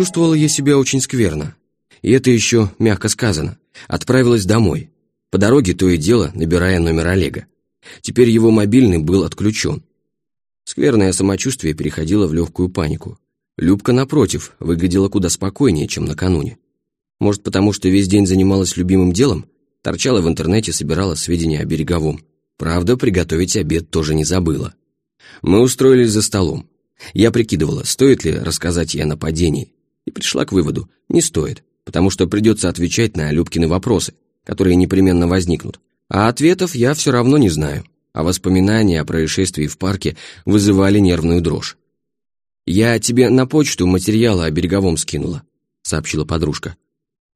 Чувствовала я себя очень скверно. И это еще мягко сказано. Отправилась домой. По дороге то и дело, набирая номер Олега. Теперь его мобильный был отключен. Скверное самочувствие переходило в легкую панику. Любка, напротив, выглядела куда спокойнее, чем накануне. Может, потому что весь день занималась любимым делом? Торчала в интернете, собирала сведения о береговом. Правда, приготовить обед тоже не забыла. Мы устроились за столом. Я прикидывала, стоит ли рассказать ей о нападении, и пришла к выводу, не стоит, потому что придется отвечать на Любкины вопросы, которые непременно возникнут. А ответов я все равно не знаю, а воспоминания о происшествии в парке вызывали нервную дрожь. «Я тебе на почту материалы о береговом скинула», — сообщила подружка.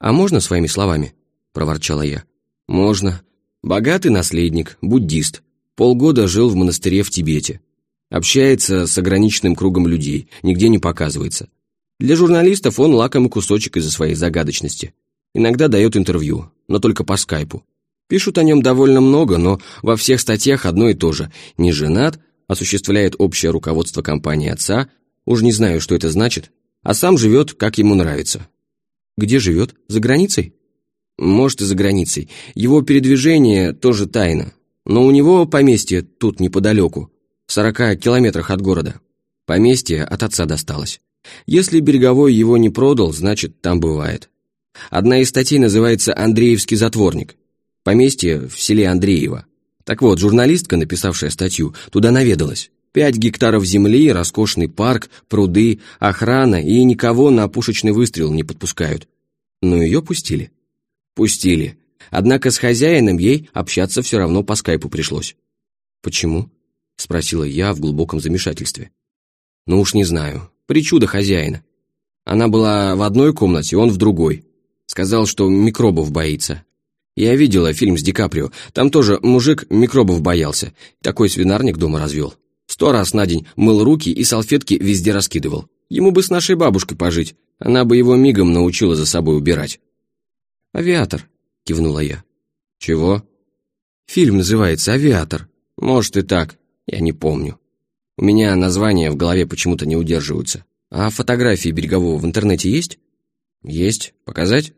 «А можно своими словами?» — проворчала я. «Можно. Богатый наследник, буддист. Полгода жил в монастыре в Тибете. Общается с ограниченным кругом людей, нигде не показывается. Для журналистов он лакомый кусочек из-за своей загадочности. Иногда дает интервью, но только по скайпу. Пишут о нем довольно много, но во всех статьях одно и то же. Не женат, осуществляет общее руководство компании отца, уж не знаю, что это значит, а сам живет, как ему нравится. Где живет? За границей? Может, и за границей. Его передвижение тоже тайна. Но у него поместье тут неподалеку, в сорока километрах от города. Поместье от отца досталось. Если Береговой его не продал, значит, там бывает. Одна из статей называется «Андреевский затворник». Поместье в селе Андреево. Так вот, журналистка, написавшая статью, туда наведалась. Пять гектаров земли, роскошный парк, пруды, охрана и никого на пушечный выстрел не подпускают. Но ее пустили. Пустили. Однако с хозяином ей общаться все равно по скайпу пришлось. «Почему?» — спросила я в глубоком замешательстве. «Ну уж не знаю. Причуда хозяина. Она была в одной комнате, он в другой. Сказал, что микробов боится. Я видела фильм с Ди Каприо. Там тоже мужик микробов боялся. Такой свинарник дома развел. Сто раз на день мыл руки и салфетки везде раскидывал. Ему бы с нашей бабушкой пожить. Она бы его мигом научила за собой убирать. «Авиатор», — кивнула я. «Чего?» «Фильм называется «Авиатор». Может и так, я не помню. У меня названия в голове почему-то не удерживаются. А фотографии берегового в интернете есть?» «Есть. Показать?»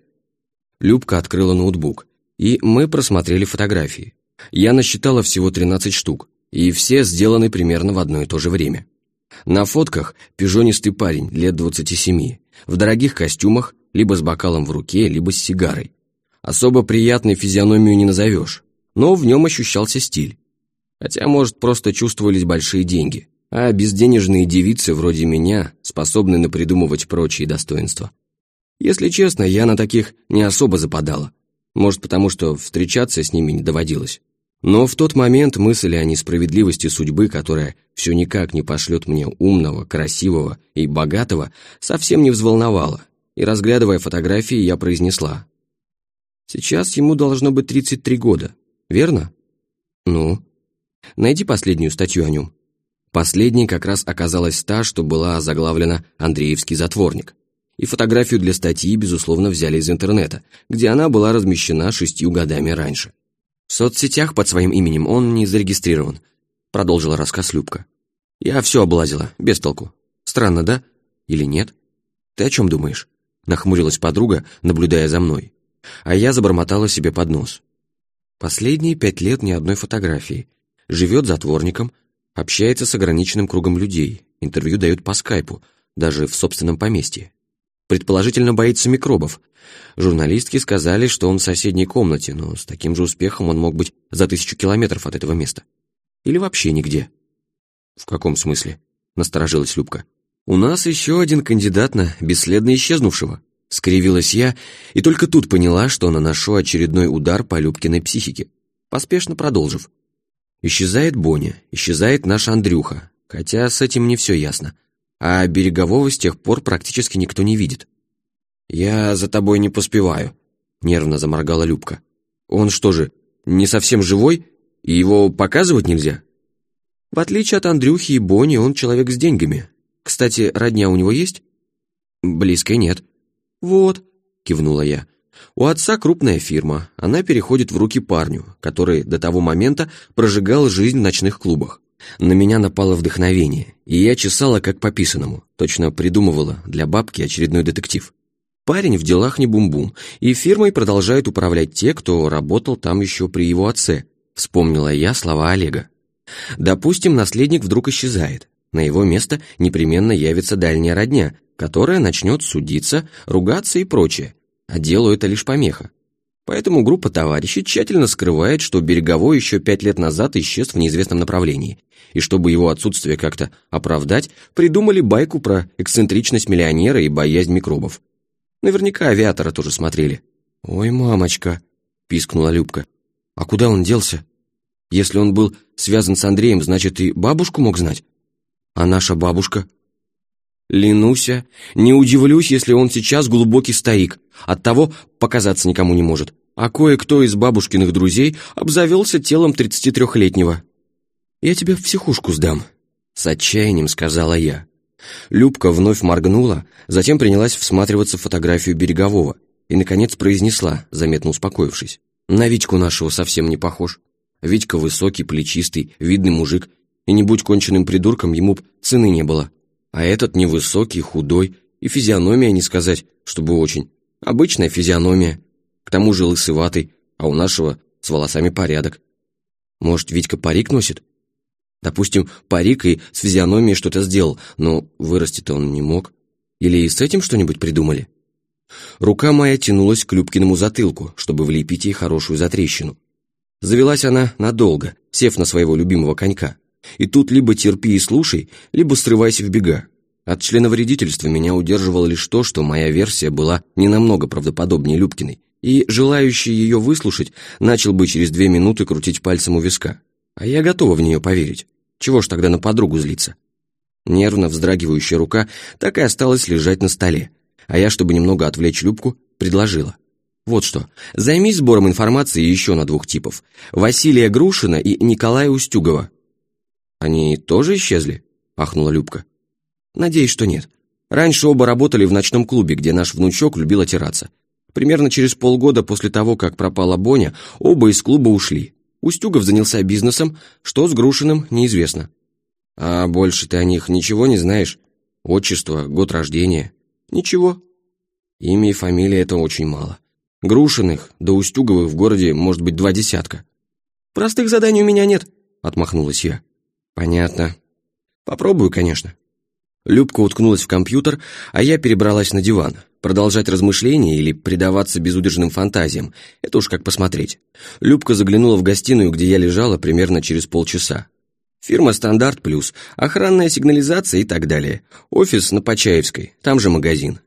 Любка открыла ноутбук, и мы просмотрели фотографии. Я насчитала всего 13 штук, и все сделаны примерно в одно и то же время. На фотках пижонистый парень лет 27, в дорогих костюмах, либо с бокалом в руке, либо с сигарой. Особо приятной физиономию не назовешь, но в нем ощущался стиль. Хотя, может, просто чувствовались большие деньги, а безденежные девицы вроде меня способны напридумывать прочие достоинства. Если честно, я на таких не особо западала. Может, потому что встречаться с ними не доводилось. Но в тот момент мысль о несправедливости судьбы, которая все никак не пошлет мне умного, красивого и богатого, совсем не взволновала, и, разглядывая фотографии, я произнесла. «Сейчас ему должно быть 33 года, верно?» «Ну?» «Найди последнюю статью о нем». Последней как раз оказалась та, что была заглавлена «Андреевский затворник». И фотографию для статьи, безусловно, взяли из интернета, где она была размещена шестью годами раньше. «В соцсетях под своим именем он не зарегистрирован», — продолжила рассказ Любка. «Я все облазила, без толку. Странно, да? Или нет? Ты о чем думаешь?» — нахмурилась подруга, наблюдая за мной. А я забормотала себе под нос. Последние пять лет ни одной фотографии. Живет затворником, общается с ограниченным кругом людей, интервью дает по скайпу, даже в собственном поместье. Предположительно, боится микробов. Журналистки сказали, что он в соседней комнате, но с таким же успехом он мог быть за тысячу километров от этого места. Или вообще нигде. «В каком смысле?» — насторожилась Любка. «У нас еще один кандидат на бесследно исчезнувшего», — скривилась я, и только тут поняла, что наношу очередной удар по Любкиной психике, поспешно продолжив. «Исчезает Боня, исчезает наш Андрюха, хотя с этим не все ясно а Берегового с тех пор практически никто не видит. «Я за тобой не поспеваю», — нервно заморгала Любка. «Он что же, не совсем живой, и его показывать нельзя?» «В отличие от Андрюхи и Бони, он человек с деньгами. Кстати, родня у него есть?» «Близкой нет». «Вот», — кивнула я. «У отца крупная фирма, она переходит в руки парню, который до того момента прожигал жизнь в ночных клубах. На меня напало вдохновение, и я чесала как по писанному, точно придумывала для бабки очередной детектив. Парень в делах не бум-бум, и фирмой продолжают управлять те, кто работал там еще при его отце, вспомнила я слова Олега. Допустим, наследник вдруг исчезает. На его место непременно явится дальняя родня, которая начнет судиться, ругаться и прочее, а делу это лишь помеха. Поэтому группа товарищей тщательно скрывает, что Береговой еще пять лет назад исчез в неизвестном направлении, и чтобы его отсутствие как-то оправдать, придумали байку про эксцентричность миллионера и боязнь микробов. Наверняка авиатора тоже смотрели. «Ой, мамочка!» — пискнула Любка. «А куда он делся? Если он был связан с Андреем, значит, и бабушку мог знать? А наша бабушка?» Ленуся, не удивлюсь, если он сейчас глубокий старик, оттого показаться никому не может. А кое-кто из бабушкиных друзей обзавелся телом 33-летнего. «Я тебя в психушку сдам», — с отчаянием сказала я. Любка вновь моргнула, затем принялась всматриваться в фотографию Берегового и, наконец, произнесла, заметно успокоившись. «На Витьку нашего совсем не похож. Витька высокий, плечистый, видный мужик, и не будь конченным придурком, ему б цены не было. А этот невысокий, худой, и физиономия, не сказать, чтобы очень. Обычная физиономия. К тому же лысыватый, а у нашего с волосами порядок. Может, Витька парик носит? Допустим, парик и с физиономией что-то сделал, но вырасти-то он не мог. Или и с этим что-нибудь придумали? Рука моя тянулась к Любкиному затылку, чтобы влепить ей хорошую затрещину. Завелась она надолго, сев на своего любимого конька. И тут либо терпи и слушай, либо срывайся в бега. От членовредительства меня удерживало лишь то, что моя версия была не намного правдоподобнее Любкиной, и желающий ее выслушать начал бы через две минуты крутить пальцем у виска. А я готова в нее поверить. Чего ж тогда на подругу злиться? Нервно вздрагивающая рука так и осталась лежать на столе, а я, чтобы немного отвлечь Любку, предложила. Вот что, займись сбором информации еще на двух типов. Василия Грушина и Николая Устюгова. «Они тоже исчезли?» – ахнула Любка. «Надеюсь, что нет. Раньше оба работали в ночном клубе, где наш внучок любил отираться. Примерно через полгода после того, как пропала Боня, оба из клуба ушли. Устюгов занялся бизнесом, что с Грушиным неизвестно. А больше ты о них ничего не знаешь? Отчество, год рождения? Ничего. Имя и фамилия — это очень мало. Грушиных да Устюговых в городе может быть два десятка. «Простых заданий у меня нет», — отмахнулась я. «Понятно. Попробую, конечно». Любка уткнулась в компьютер, а я перебралась на диван. Продолжать размышления или предаваться безудержным фантазиям – это уж как посмотреть. Любка заглянула в гостиную, где я лежала примерно через полчаса. Фирма «Стандарт Плюс», охранная сигнализация и так далее. Офис на Почаевской, там же магазин.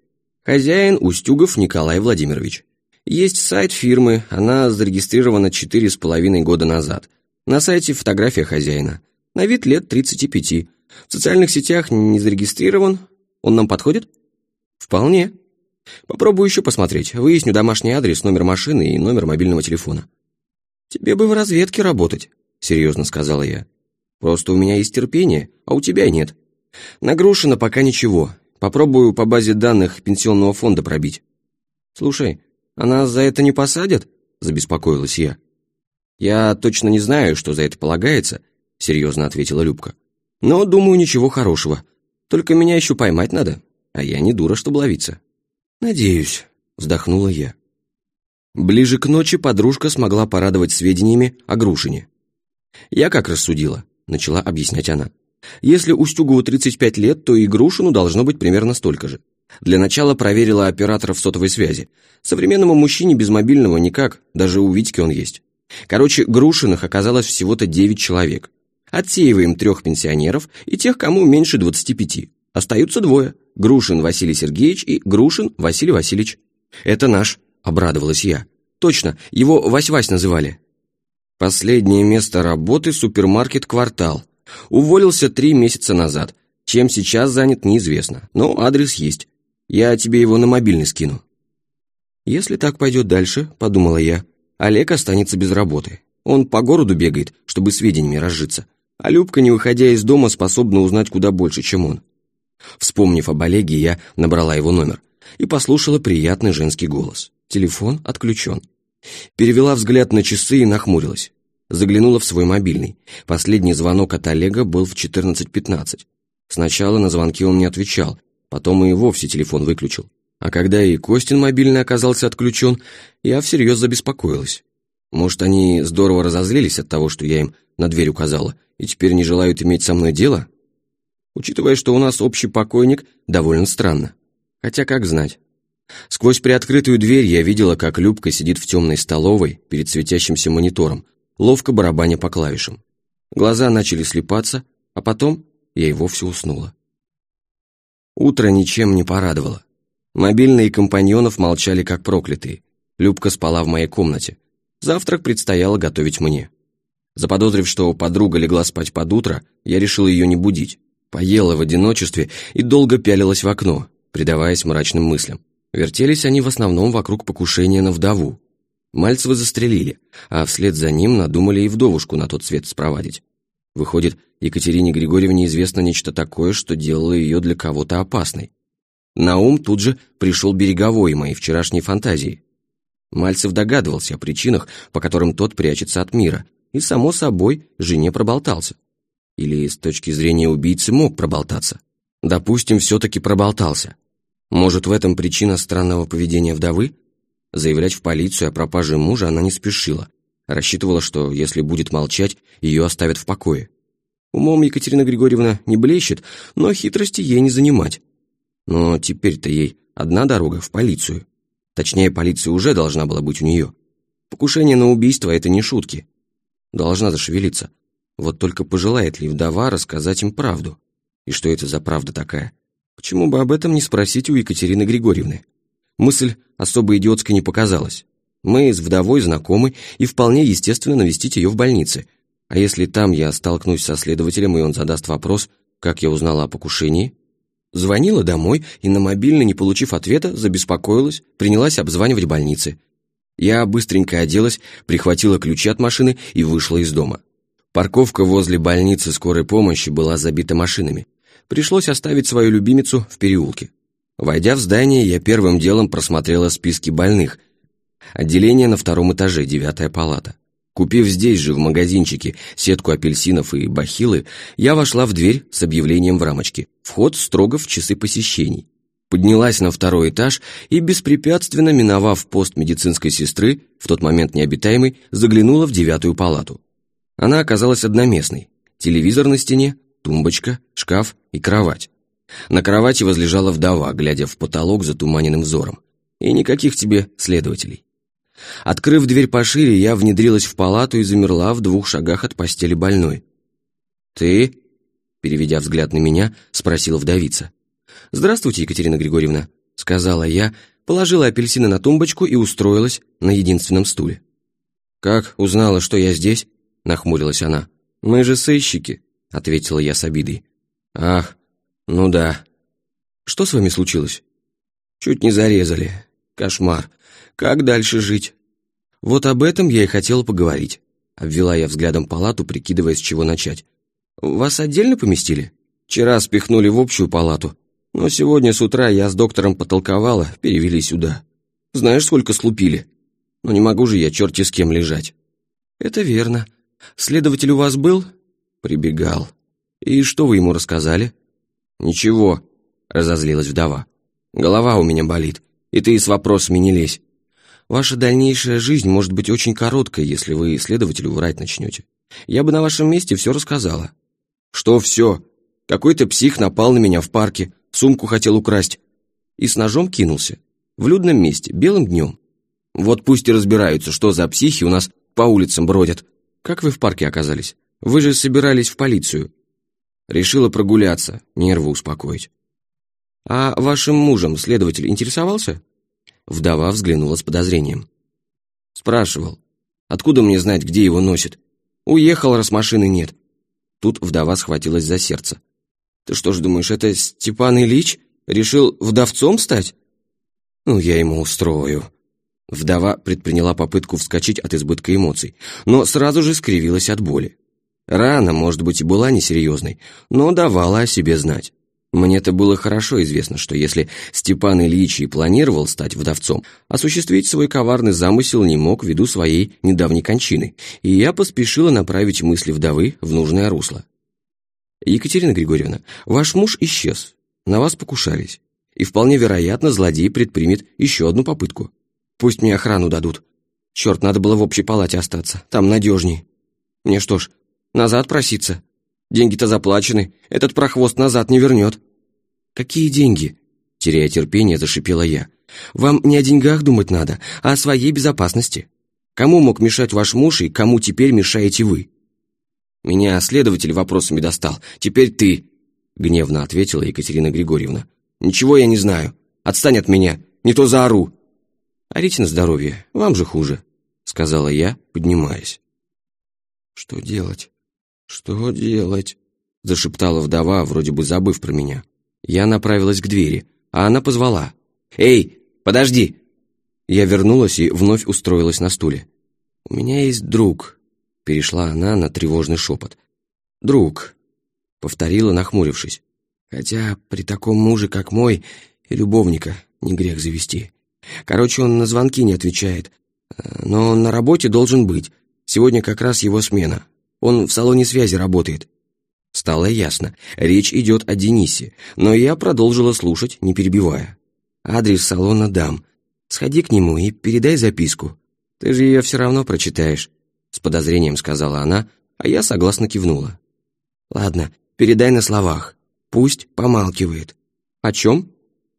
Хозяин Устюгов Николай Владимирович. Есть сайт фирмы, она зарегистрирована четыре с половиной года назад. На сайте фотография хозяина. На вид лет 35. В социальных сетях не зарегистрирован. Он нам подходит? Вполне. Попробую еще посмотреть. Выясню домашний адрес, номер машины и номер мобильного телефона. Тебе бы в разведке работать, серьезно сказала я. Просто у меня есть терпение, а у тебя нет. Нагрушено пока ничего. Попробую по базе данных пенсионного фонда пробить. Слушай, а нас за это не посадят? Забеспокоилась я. Я точно не знаю, что за это полагается, серьезно ответила Любка. Но, думаю, ничего хорошего. Только меня еще поймать надо, а я не дура, чтобы ловиться. Надеюсь, вздохнула я. Ближе к ночи подружка смогла порадовать сведениями о Грушине. «Я как рассудила», — начала объяснять она. «Если Устюгову 35 лет, то и Грушину должно быть примерно столько же. Для начала проверила операторов сотовой связи. Современному мужчине без мобильного никак, даже у Витьки он есть. Короче, Грушиных оказалось всего-то 9 человек. Отсеиваем трех пенсионеров и тех, кому меньше 25. Остаются двое – Грушин Василий Сергеевич и Грушин Василий Васильевич. «Это наш», – обрадовалась я. «Точно, его Вась-Вась называли». Последнее место работы – супермаркет «Квартал». Уволился три месяца назад. Чем сейчас занят, неизвестно, но адрес есть. Я тебе его на мобильный скину. Если так пойдет дальше, подумала я, Олег останется без работы. Он по городу бегает, чтобы сведениями разжиться. А Любка, не выходя из дома, способна узнать куда больше, чем он. Вспомнив об Олеге, я набрала его номер и послушала приятный женский голос. Телефон отключен. Перевела взгляд на часы и нахмурилась. Заглянула в свой мобильный. Последний звонок от Олега был в 14.15. Сначала на звонки он не отвечал, потом и вовсе телефон выключил. А когда и Костин мобильный оказался отключен, я всерьез забеспокоилась. Может, они здорово разозлились от того, что я им на дверь указала, и теперь не желают иметь со мной дело? Учитывая, что у нас общий покойник, довольно странно. Хотя как знать. Сквозь приоткрытую дверь я видела, как Любка сидит в темной столовой перед светящимся монитором, ловко барабаня по клавишам. Глаза начали слепаться, а потом я и вовсе уснула. Утро ничем не порадовало. Мобильные компаньонов молчали как проклятые. Любка спала в моей комнате. Завтрак предстояло готовить мне. Заподозрив, что подруга легла спать под утро, я решил ее не будить. Поела в одиночестве и долго пялилась в окно, предаваясь мрачным мыслям. Вертелись они в основном вокруг покушения на вдову. Мальцева застрелили, а вслед за ним надумали и вдовушку на тот свет спровадить. Выходит, Екатерине Григорьевне известно нечто такое, что делало ее для кого-то опасной. На ум тут же пришел береговой моей вчерашней фантазии. Мальцев догадывался о причинах, по которым тот прячется от мира, и, само собой, жене проболтался. Или с точки зрения убийцы мог проболтаться. Допустим, все-таки проболтался. Может, в этом причина странного поведения вдовы? Заявлять в полицию о пропаже мужа она не спешила. Рассчитывала, что если будет молчать, ее оставят в покое. Умом Екатерина Григорьевна не блещет, но хитрости ей не занимать. Но теперь-то ей одна дорога в полицию. Точнее, полиция уже должна была быть у нее. Покушение на убийство — это не шутки. Должна зашевелиться. Вот только пожелает ли вдова рассказать им правду? И что это за правда такая? Почему бы об этом не спросить у Екатерины Григорьевны? Мысль особо идиотской не показалась. Мы с вдовой знакомы, и вполне естественно навестить ее в больнице. А если там я столкнусь со следователем, и он задаст вопрос, как я узнала о покушении? Звонила домой и на мобильный, не получив ответа, забеспокоилась, принялась обзванивать больницы. Я быстренько оделась, прихватила ключи от машины и вышла из дома. Парковка возле больницы скорой помощи была забита машинами. Пришлось оставить свою любимицу в переулке. Войдя в здание, я первым делом просмотрела списки больных. Отделение на втором этаже, девятая палата. Купив здесь же, в магазинчике, сетку апельсинов и бахилы, я вошла в дверь с объявлением в рамочке. Вход строго в часы посещений. Поднялась на второй этаж и, беспрепятственно миновав пост медицинской сестры, в тот момент необитаемый, заглянула в девятую палату. Она оказалась одноместной. Телевизор на стене, тумбочка, шкаф и кровать. На кровати возлежала вдова, глядя в потолок затуманенным взором. И никаких тебе следователей. Открыв дверь пошире, я внедрилась в палату и замерла в двух шагах от постели больной. «Ты?» — переведя взгляд на меня, спросила вдовица. «Здравствуйте, Екатерина Григорьевна», — сказала я, положила апельсины на тумбочку и устроилась на единственном стуле. «Как узнала, что я здесь?» — нахмурилась она. «Мы же сыщики», — ответила я с обидой. «Ах, «Ну да. Что с вами случилось?» «Чуть не зарезали. Кошмар. Как дальше жить?» «Вот об этом я и хотела поговорить», — обвела я взглядом палату, прикидывая, с чего начать. «Вас отдельно поместили?» «Вчера спихнули в общую палату, но сегодня с утра я с доктором потолковала, перевели сюда. Знаешь, сколько слупили? Но не могу же я черти с кем лежать». «Это верно. Следователь у вас был?» «Прибегал. И что вы ему рассказали?» «Ничего», — разозлилась вдова. «Голова у меня болит, и ты с вопросами не лезь. Ваша дальнейшая жизнь может быть очень короткой, если вы следователю врать начнете. Я бы на вашем месте все рассказала». «Что все? Какой-то псих напал на меня в парке, сумку хотел украсть». И с ножом кинулся. В людном месте, белым днем. Вот пусть и разбираются, что за психи у нас по улицам бродят. Как вы в парке оказались? Вы же собирались в полицию. Решила прогуляться, нервы успокоить. «А вашим мужем следователь интересовался?» Вдова взглянула с подозрением. Спрашивал. «Откуда мне знать, где его носит? Уехал, раз машины нет». Тут вдова схватилась за сердце. «Ты что ж думаешь, это Степан Ильич? Решил вдовцом стать?» «Ну, я ему устрою». Вдова предприняла попытку вскочить от избытка эмоций, но сразу же скривилась от боли. Рана, может быть, и была несерьезной, но давала о себе знать. Мне-то было хорошо известно, что если Степан Ильич и планировал стать вдовцом, осуществить свой коварный замысел не мог ввиду своей недавней кончины, и я поспешила направить мысли вдовы в нужное русло. «Екатерина Григорьевна, ваш муж исчез, на вас покушались, и вполне вероятно злодей предпримет еще одну попытку. Пусть мне охрану дадут. Черт, надо было в общей палате остаться, там надежней. Мне что ж, назад проситься?» Деньги-то заплачены, этот прохвост назад не вернет». «Какие деньги?» Теряя терпение, зашипела я. «Вам не о деньгах думать надо, а о своей безопасности. Кому мог мешать ваш муж и кому теперь мешаете вы?» «Меня следователь вопросами достал. Теперь ты!» Гневно ответила Екатерина Григорьевна. «Ничего я не знаю. Отстань от меня, не то заору!» «Орите на здоровье, вам же хуже», — сказала я, поднимаясь. «Что делать?» «Что делать?» — зашептала вдова, вроде бы забыв про меня. Я направилась к двери, а она позвала. «Эй, подожди!» Я вернулась и вновь устроилась на стуле. «У меня есть друг», — перешла она на тревожный шепот. «Друг», — повторила, нахмурившись. «Хотя при таком муже, как мой, и любовника не грех завести. Короче, он на звонки не отвечает, но на работе должен быть. Сегодня как раз его смена, он в салоне связи работает». Стало ясно, речь идет о Денисе, но я продолжила слушать, не перебивая. «Адрес салона дам. Сходи к нему и передай записку. Ты же ее все равно прочитаешь», — с подозрением сказала она, а я согласно кивнула. «Ладно, передай на словах. Пусть помалкивает. О чем?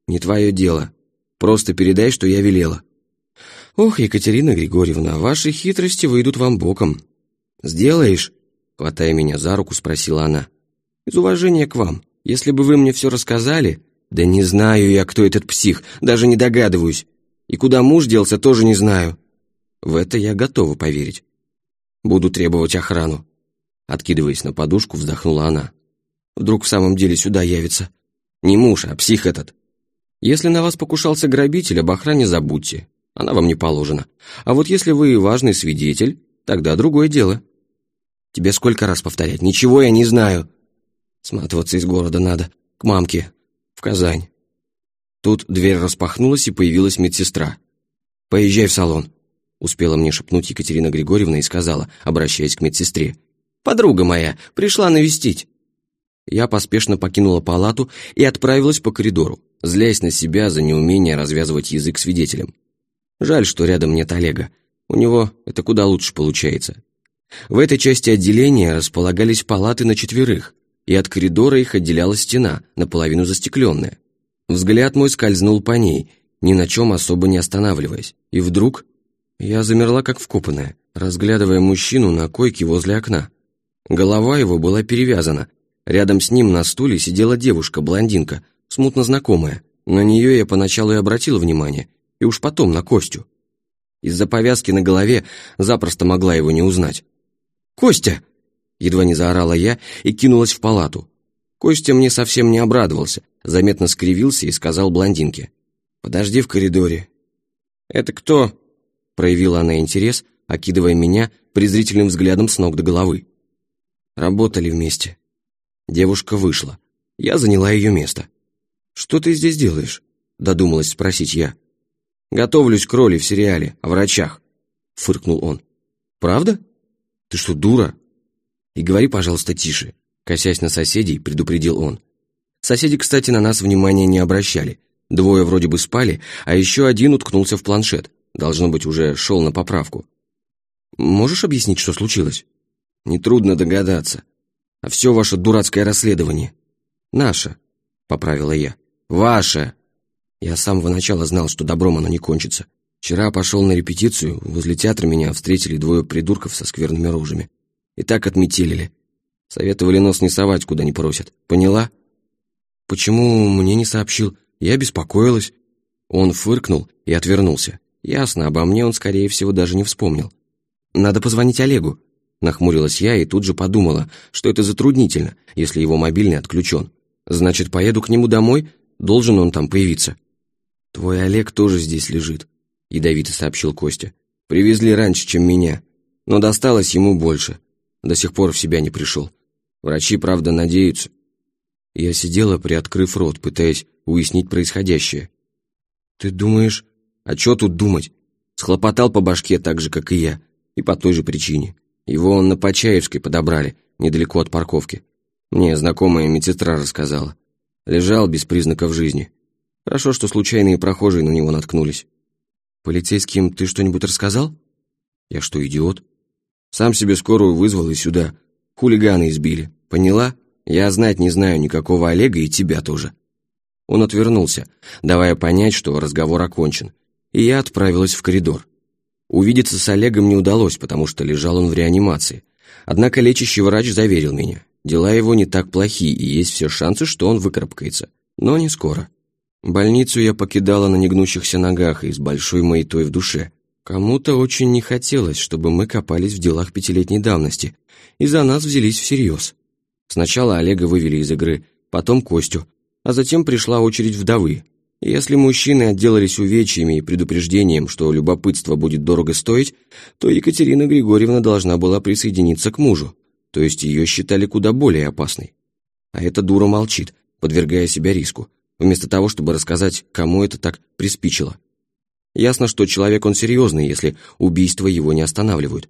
Не твое дело. Просто передай, что я велела». «Ох, Екатерина Григорьевна, ваши хитрости выйдут вам боком. «Сделаешь?» — хватая меня за руку, спросила она. «Из уважения к вам. Если бы вы мне все рассказали...» «Да не знаю я, кто этот псих, даже не догадываюсь. И куда муж делся, тоже не знаю». В это я готова поверить. «Буду требовать охрану». Откидываясь на подушку, вздохнула она. «Вдруг в самом деле сюда явится. Не муж, а псих этот. Если на вас покушался грабитель, об охране забудьте. Она вам не положена. А вот если вы важный свидетель, тогда другое дело». Тебе сколько раз повторять? Ничего я не знаю. Сматываться из города надо. К мамке. В Казань. Тут дверь распахнулась, и появилась медсестра. «Поезжай в салон», — успела мне шепнуть Екатерина Григорьевна и сказала, обращаясь к медсестре. «Подруга моя, пришла навестить». Я поспешно покинула палату и отправилась по коридору, злясь на себя за неумение развязывать язык свидетелям. Жаль, что рядом нет Олега. У него это куда лучше получается. В этой части отделения располагались палаты на четверых, и от коридора их отделяла стена, наполовину застекленная. Взгляд мой скользнул по ней, ни на чем особо не останавливаясь, и вдруг я замерла как вкопанная, разглядывая мужчину на койке возле окна. Голова его была перевязана, рядом с ним на стуле сидела девушка-блондинка, смутно знакомая. На нее я поначалу и обратила внимание, и уж потом на Костю. Из-за повязки на голове запросто могла его не узнать. «Костя!» Едва не заорала я и кинулась в палату. Костя мне совсем не обрадовался, заметно скривился и сказал блондинке. «Подожди в коридоре». «Это кто?» Проявила она интерес, окидывая меня презрительным взглядом с ног до головы. Работали вместе. Девушка вышла. Я заняла ее место. «Что ты здесь делаешь?» Додумалась спросить я. «Готовлюсь к роли в сериале о врачах», — фыркнул он. «Правда?» «Ты что, дура?» «И говори, пожалуйста, тише», — косясь на соседей, предупредил он. Соседи, кстати, на нас внимания не обращали. Двое вроде бы спали, а еще один уткнулся в планшет. Должно быть, уже шел на поправку. «Можешь объяснить, что случилось?» «Нетрудно догадаться. А все ваше дурацкое расследование». «Наше», — поправила я. «Ваше!» Я с самого начала знал, что добром оно не кончится. Вчера пошел на репетицию, возле театра меня встретили двое придурков со скверными рожами. И так отметелили. Советовали нос не совать, куда не просят. Поняла? Почему мне не сообщил? Я беспокоилась. Он фыркнул и отвернулся. Ясно, обо мне он, скорее всего, даже не вспомнил. Надо позвонить Олегу. Нахмурилась я и тут же подумала, что это затруднительно, если его мобильный отключен. Значит, поеду к нему домой, должен он там появиться. Твой Олег тоже здесь лежит. — ядовито сообщил Костя. «Привезли раньше, чем меня, но досталось ему больше. До сих пор в себя не пришел. Врачи, правда, надеются». Я сидела, приоткрыв рот, пытаясь уяснить происходящее. «Ты думаешь...» «А чё тут думать?» Схлопотал по башке так же, как и я, и по той же причине. Его он на Почаевской подобрали, недалеко от парковки. Мне знакомая медсестра рассказала. Лежал без признаков жизни. Хорошо, что случайные прохожие на него наткнулись. «Полицейским ты что-нибудь рассказал?» «Я что, идиот?» «Сам себе скорую вызвал и сюда. Хулиганы избили. Поняла? Я знать не знаю никакого Олега и тебя тоже». Он отвернулся, давая понять, что разговор окончен, и я отправилась в коридор. Увидеться с Олегом не удалось, потому что лежал он в реанимации. Однако лечащий врач заверил меня, дела его не так плохи, и есть все шансы, что он выкарабкается. Но не скоро. Больницу я покидала на негнущихся ногах и с большой маятой в душе. Кому-то очень не хотелось, чтобы мы копались в делах пятилетней давности, и за нас взялись всерьез. Сначала Олега вывели из игры, потом Костю, а затем пришла очередь вдовы. Если мужчины отделались увечьями и предупреждением, что любопытство будет дорого стоить, то Екатерина Григорьевна должна была присоединиться к мужу, то есть ее считали куда более опасной. А эта дура молчит, подвергая себя риску вместо того, чтобы рассказать, кому это так приспичило. Ясно, что человек он серьезный, если убийства его не останавливают.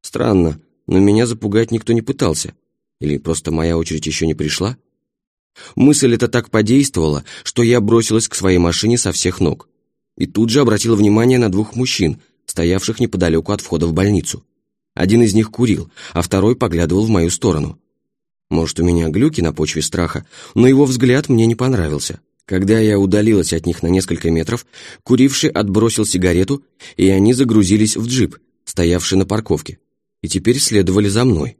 Странно, но меня запугать никто не пытался. Или просто моя очередь еще не пришла? Мысль эта так подействовала, что я бросилась к своей машине со всех ног. И тут же обратила внимание на двух мужчин, стоявших неподалеку от входа в больницу. Один из них курил, а второй поглядывал в мою сторону. Может, у меня глюки на почве страха, но его взгляд мне не понравился. Когда я удалилась от них на несколько метров, куривший отбросил сигарету, и они загрузились в джип, стоявший на парковке, и теперь следовали за мной.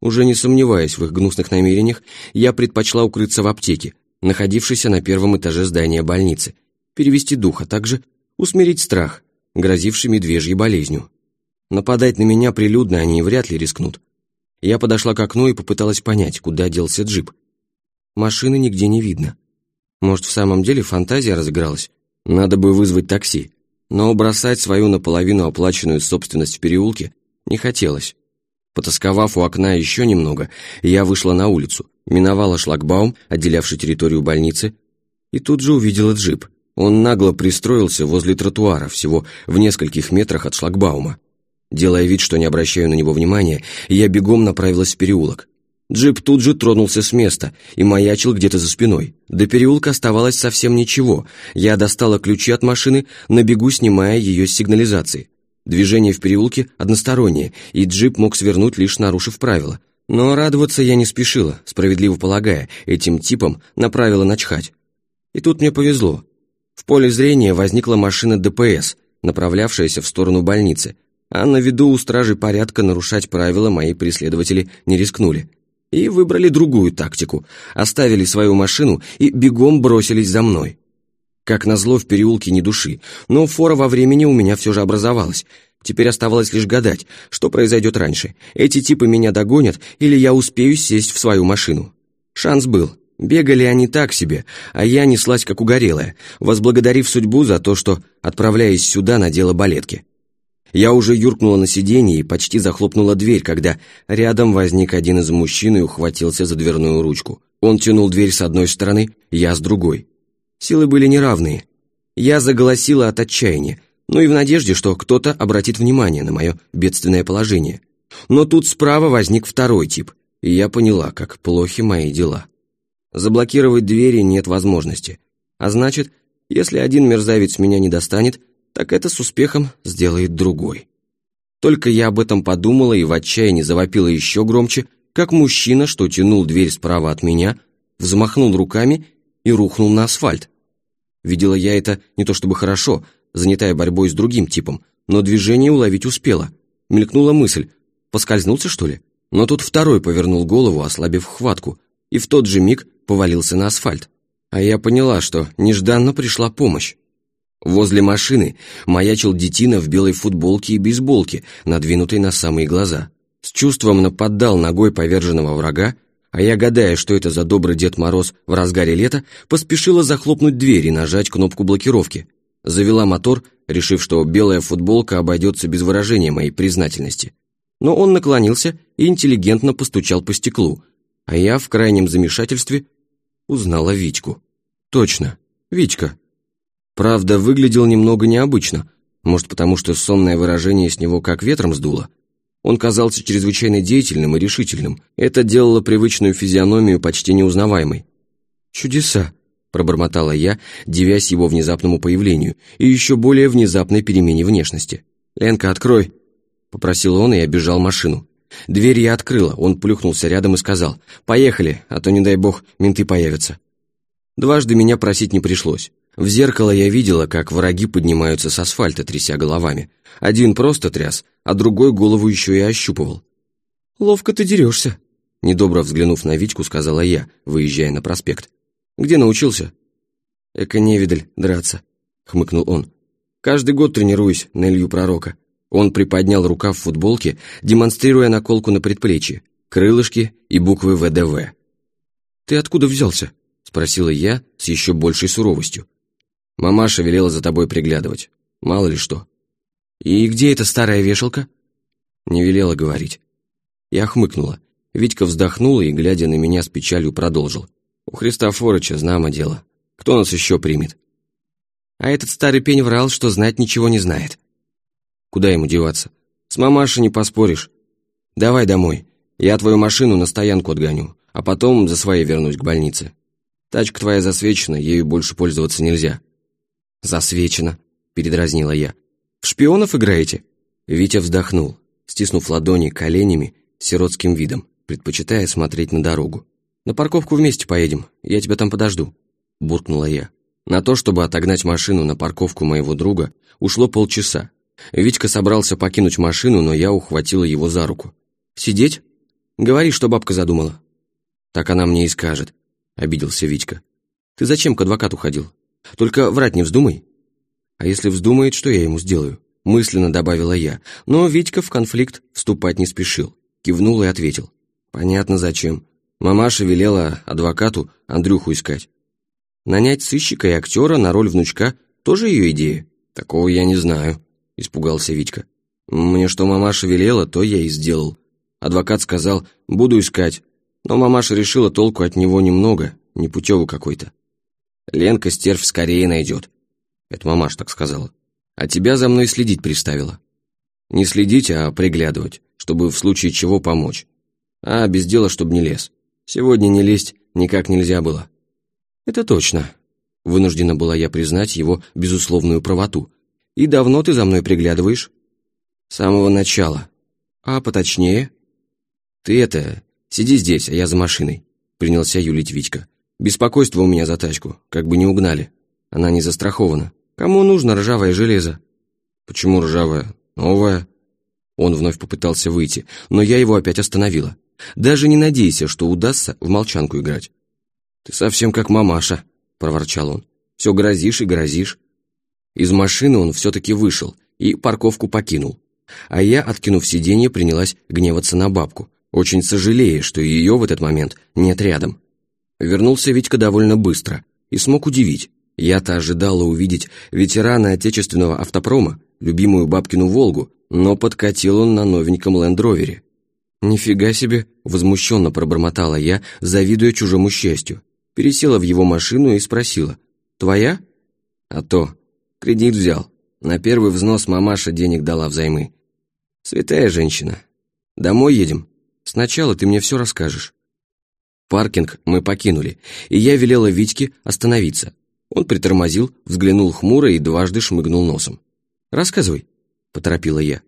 Уже не сомневаясь в их гнусных намерениях, я предпочла укрыться в аптеке, находившейся на первом этаже здания больницы, перевести дух, а также усмирить страх, грозивший медвежьей болезнью. Нападать на меня прилюдно они вряд ли рискнут, я подошла к окну и попыталась понять, куда делся джип. Машины нигде не видно. Может, в самом деле фантазия разыгралась? Надо бы вызвать такси. Но бросать свою наполовину оплаченную собственность в переулке не хотелось. Потасковав у окна еще немного, я вышла на улицу, миновала шлагбаум, отделявший территорию больницы, и тут же увидела джип. Он нагло пристроился возле тротуара, всего в нескольких метрах от шлагбаума. Делая вид, что не обращаю на него внимания, я бегом направилась в переулок. Джип тут же тронулся с места и маячил где-то за спиной. До переулка оставалось совсем ничего. Я достала ключи от машины, на бегу снимая ее с сигнализации. Движение в переулке одностороннее, и джип мог свернуть, лишь нарушив правила. Но радоваться я не спешила, справедливо полагая, этим типом направила начхать. И тут мне повезло. В поле зрения возникла машина ДПС, направлявшаяся в сторону больницы – а на виду у стражи порядка нарушать правила мои преследователи не рискнули. И выбрали другую тактику, оставили свою машину и бегом бросились за мной. Как назло, в переулке ни души, но фора во времени у меня все же образовалась. Теперь оставалось лишь гадать, что произойдет раньше. Эти типы меня догонят, или я успею сесть в свою машину. Шанс был. Бегали они так себе, а я неслась как угорелая, возблагодарив судьбу за то, что, отправляясь сюда, надела балетки. Я уже юркнула на сиденье и почти захлопнула дверь, когда рядом возник один из мужчин и ухватился за дверную ручку. Он тянул дверь с одной стороны, я с другой. Силы были неравные. Я заголосила от отчаяния, ну и в надежде, что кто-то обратит внимание на мое бедственное положение. Но тут справа возник второй тип, и я поняла, как плохи мои дела. Заблокировать двери нет возможности. А значит, если один мерзавец меня не достанет, так это с успехом сделает другой. Только я об этом подумала и в отчаянии завопила еще громче, как мужчина, что тянул дверь справа от меня, взмахнул руками и рухнул на асфальт. Видела я это не то чтобы хорошо, занятая борьбой с другим типом, но движение уловить успела. Мелькнула мысль, поскользнулся что ли? Но тут второй повернул голову, ослабив хватку, и в тот же миг повалился на асфальт. А я поняла, что нежданно пришла помощь. Возле машины маячил детина в белой футболке и бейсболке, надвинутой на самые глаза. С чувством нападал ногой поверженного врага, а я, гадая, что это за добрый Дед Мороз в разгаре лета, поспешила захлопнуть дверь и нажать кнопку блокировки. Завела мотор, решив, что белая футболка обойдется без выражения моей признательности. Но он наклонился и интеллигентно постучал по стеклу, А я в крайнем замешательстве узнала Витьку. Точно, Витька. Правда, выглядел немного необычно, может, потому что сонное выражение с него как ветром сдуло. Он казался чрезвычайно деятельным и решительным. Это делало привычную физиономию почти неузнаваемой. «Чудеса!» — пробормотала я, девясь его внезапному появлению и еще более внезапной перемене внешности. «Ленка, открой!» — попросил он и обежал машину. Дверь я открыла, он плюхнулся рядом и сказал «Поехали, а то, не дай бог, менты появятся». Дважды меня просить не пришлось. В зеркало я видела, как враги поднимаются с асфальта, тряся головами. Один просто тряс, а другой голову еще и ощупывал. «Ловко ты дерешься», — недобро взглянув на Витьку, сказала я, выезжая на проспект. Где научился?» «Эко невидаль драться», — хмыкнул он. «Каждый год тренируюсь на Илью Пророка». Он приподнял рукав в футболке, демонстрируя наколку на предплечье, крылышки и буквы ВДВ. «Ты откуда взялся?» — спросила я с еще большей суровостью. «Мамаша велела за тобой приглядывать. Мало ли что». «И где эта старая вешалка?» Не велела говорить. Я хмыкнула. Витька вздохнула и, глядя на меня с печалью, продолжил. У Христофорыча знамо дело. Кто нас еще примет? А этот старый пень врал, что знать ничего не знает. Куда ему деваться? С мамашей не поспоришь. Давай домой. Я твою машину на стоянку отгоню, а потом за своей вернусь к больнице. Тачка твоя засвечена, ею больше пользоваться нельзя. Засвечена, передразнила я. В шпионов играете? Витя вздохнул, стиснув ладони коленями сиротским видом, предпочитая смотреть на дорогу. «На парковку вместе поедем, я тебя там подожду», — буркнула я. На то, чтобы отогнать машину на парковку моего друга, ушло полчаса. Витька собрался покинуть машину, но я ухватила его за руку. «Сидеть? Говори, что бабка задумала». «Так она мне и скажет», — обиделся Витька. «Ты зачем к адвокату ходил? Только врать не вздумай». «А если вздумает, что я ему сделаю?» Мысленно добавила я, но Витька в конфликт вступать не спешил. Кивнул и ответил. «Понятно, зачем. Мамаша велела адвокату Андрюху искать. Нанять сыщика и актера на роль внучка тоже ее идея? Такого я не знаю, испугался Витька. Мне что мамаша велела, то я и сделал. Адвокат сказал, буду искать, но мамаша решила толку от него немного, непутевый какой-то. Ленка стервь скорее найдет. Это мамаша так сказала. А тебя за мной следить приставила. Не следить, а приглядывать, чтобы в случае чего помочь. А без дела, чтобы не лез. Сегодня не лезть никак нельзя было. Это точно. Вынуждена была я признать его безусловную правоту. И давно ты за мной приглядываешь? С самого начала. А поточнее? Ты это, сиди здесь, а я за машиной. Принялся юлить Витька. Беспокойство у меня за тачку, как бы не угнали. Она не застрахована. Кому нужно ржавое железо? Почему ржавое? Новое? Он вновь попытался выйти, но я его опять остановила. Даже не надейся, что удастся в молчанку играть. «Ты совсем как мамаша», — проворчал он. «Все грозишь и грозишь». Из машины он все-таки вышел и парковку покинул. А я, откинув сиденье, принялась гневаться на бабку, очень сожалея, что ее в этот момент нет рядом. Вернулся Витька довольно быстро и смог удивить. Я-то ожидала увидеть ветерана отечественного автопрома, любимую бабкину «Волгу», но подкатил он на новеньком лендровере. «Нифига себе!» — возмущенно пробормотала я, завидуя чужому счастью. Пересела в его машину и спросила. «Твоя?» «А то. Кредит взял. На первый взнос мамаша денег дала взаймы. Святая женщина. Домой едем? Сначала ты мне все расскажешь». Паркинг мы покинули, и я велела Витьке остановиться. Он притормозил, взглянул хмуро и дважды шмыгнул носом. «Рассказывай», — поторопила я.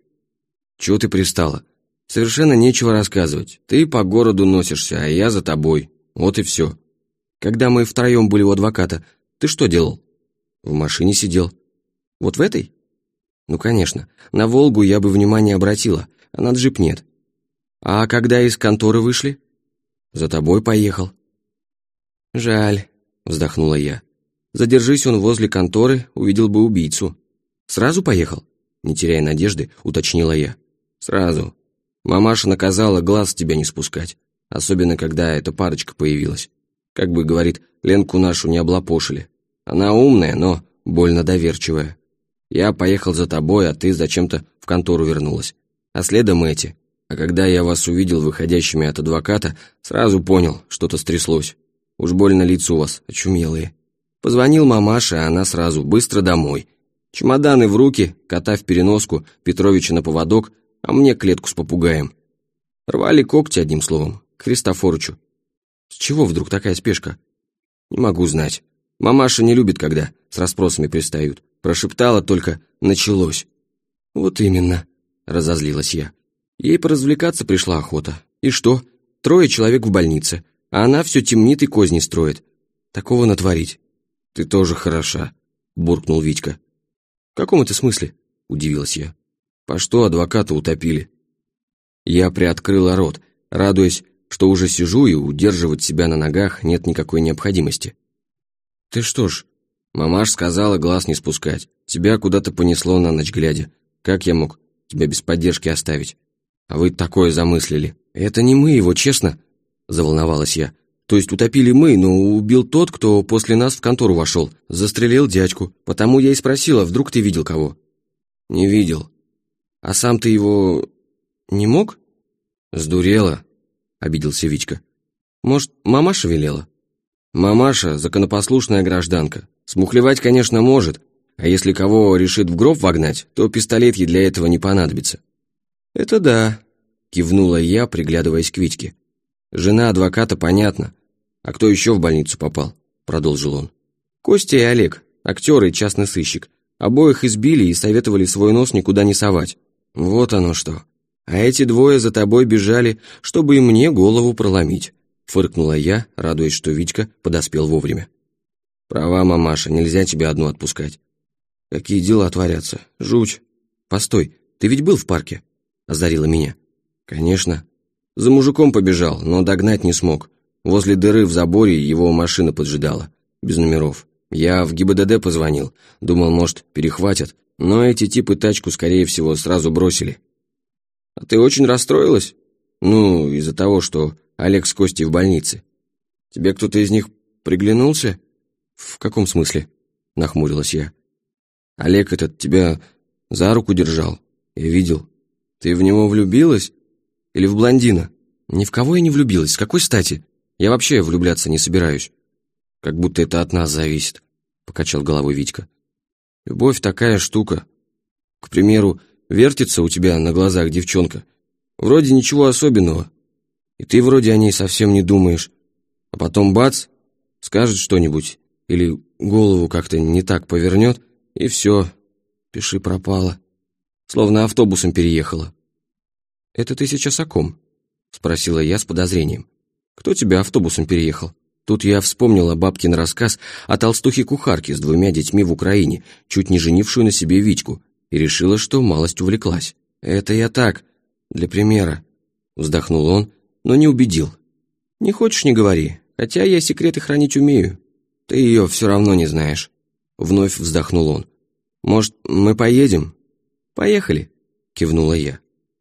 «Чего ты пристала?» Совершенно нечего рассказывать. Ты по городу носишься, а я за тобой. Вот и все. Когда мы втроем были у адвоката, ты что делал? В машине сидел. Вот в этой? Ну, конечно. На «Волгу» я бы внимание обратила, а на джип нет. А когда из конторы вышли? За тобой поехал. Жаль, вздохнула я. Задержись он возле конторы, увидел бы убийцу. Сразу поехал? Не теряя надежды, уточнила я. Сразу. Мамаша наказала глаз с тебя не спускать, особенно когда эта парочка появилась. Как бы, говорит, Ленку нашу не облапошили. Она умная, но больно доверчивая. Я поехал за тобой, а ты зачем-то в контору вернулась. А следом эти. А когда я вас увидел выходящими от адвоката, сразу понял, что-то стряслось. Уж больно лица у вас очумелые. Позвонил мамаше, а она сразу, быстро домой. Чемоданы в руки, кота в переноску, Петровича на поводок, а мне клетку с попугаем. Рвали когти, одним словом, к Христофорычу. С чего вдруг такая спешка? Не могу знать. Мамаша не любит, когда с расспросами пристают. Прошептала только «началось». Вот именно, разозлилась я. Ей поразвлекаться пришла охота. И что? Трое человек в больнице, а она все темнит и козни строит. Такого натворить. Ты тоже хороша, буркнул Витька. В каком это смысле? Удивилась я. По что адвоката утопили? Я приоткрыла рот, радуясь, что уже сижу и удерживать себя на ногах нет никакой необходимости. Ты что ж, мамаш сказала глаз не спускать. Тебя куда-то понесло на ночь глядя. Как я мог тебя без поддержки оставить? А вы такое замыслили. Это не мы его, честно, заволновалась я. То есть утопили мы, но убил тот, кто после нас в контору вошел. Застрелил дядьку. Потому я и спросила, вдруг ты видел кого? Не видел. А сам ты его... не мог? Сдурела, обиделся Витька. Может, мамаша велела? Мамаша — законопослушная гражданка. Смухлевать, конечно, может, а если кого решит в гроб вогнать, то пистолет ей для этого не понадобится. «Это да», — кивнула я, приглядываясь к Витьке. «Жена адвоката, понятно. А кто еще в больницу попал?» — продолжил он. «Костя и Олег, актеры и частный сыщик. Обоих избили и советовали свой нос никуда не совать. Вот оно что. А эти двое за тобой бежали, чтобы и мне голову проломить», — фыркнула я, радуясь, что Витька подоспел вовремя. «Права, мамаша, нельзя тебя одну отпускать. Какие дела творятся? Жуть. Постой, ты ведь был в парке?» Озарила меня. «Конечно. За мужиком побежал, но догнать не смог. Возле дыры в заборе его машина поджидала, без номеров. Я в ГИБДД позвонил, думал, может, перехватят, но эти типы тачку, скорее всего, сразу бросили». «А ты очень расстроилась?» «Ну, из-за того, что Олег с Костей в больнице. Тебе кто-то из них приглянулся?» «В каком смысле?» — нахмурилась я. «Олег этот тебя за руку держал. Я видел. «Ты в него влюбилась? Или в блондина?» «Ни в кого я не влюбилась. С какой стати? Я вообще влюбляться не собираюсь». «Как будто это от нас зависит», — покачал головой Витька. «Любовь такая штука. К примеру, вертится у тебя на глазах девчонка. Вроде ничего особенного. И ты вроде о ней совсем не думаешь. А потом бац, скажет что-нибудь, или голову как-то не так повернет, и все, пиши пропало» словно автобусом переехала. «Это ты сейчас о ком?» — спросила я с подозрением. «Кто тебя автобусом переехал?» Тут я вспомнила бабкин рассказ о толстухе-кухарке с двумя детьми в Украине, чуть не женившую на себе Витьку, и решила, что малость увлеклась. «Это я так, для примера», — вздохнул он, но не убедил. «Не хочешь, не говори, хотя я секреты хранить умею. Ты ее все равно не знаешь», — вновь вздохнул он. «Может, мы поедем?» «Поехали», — кивнула я.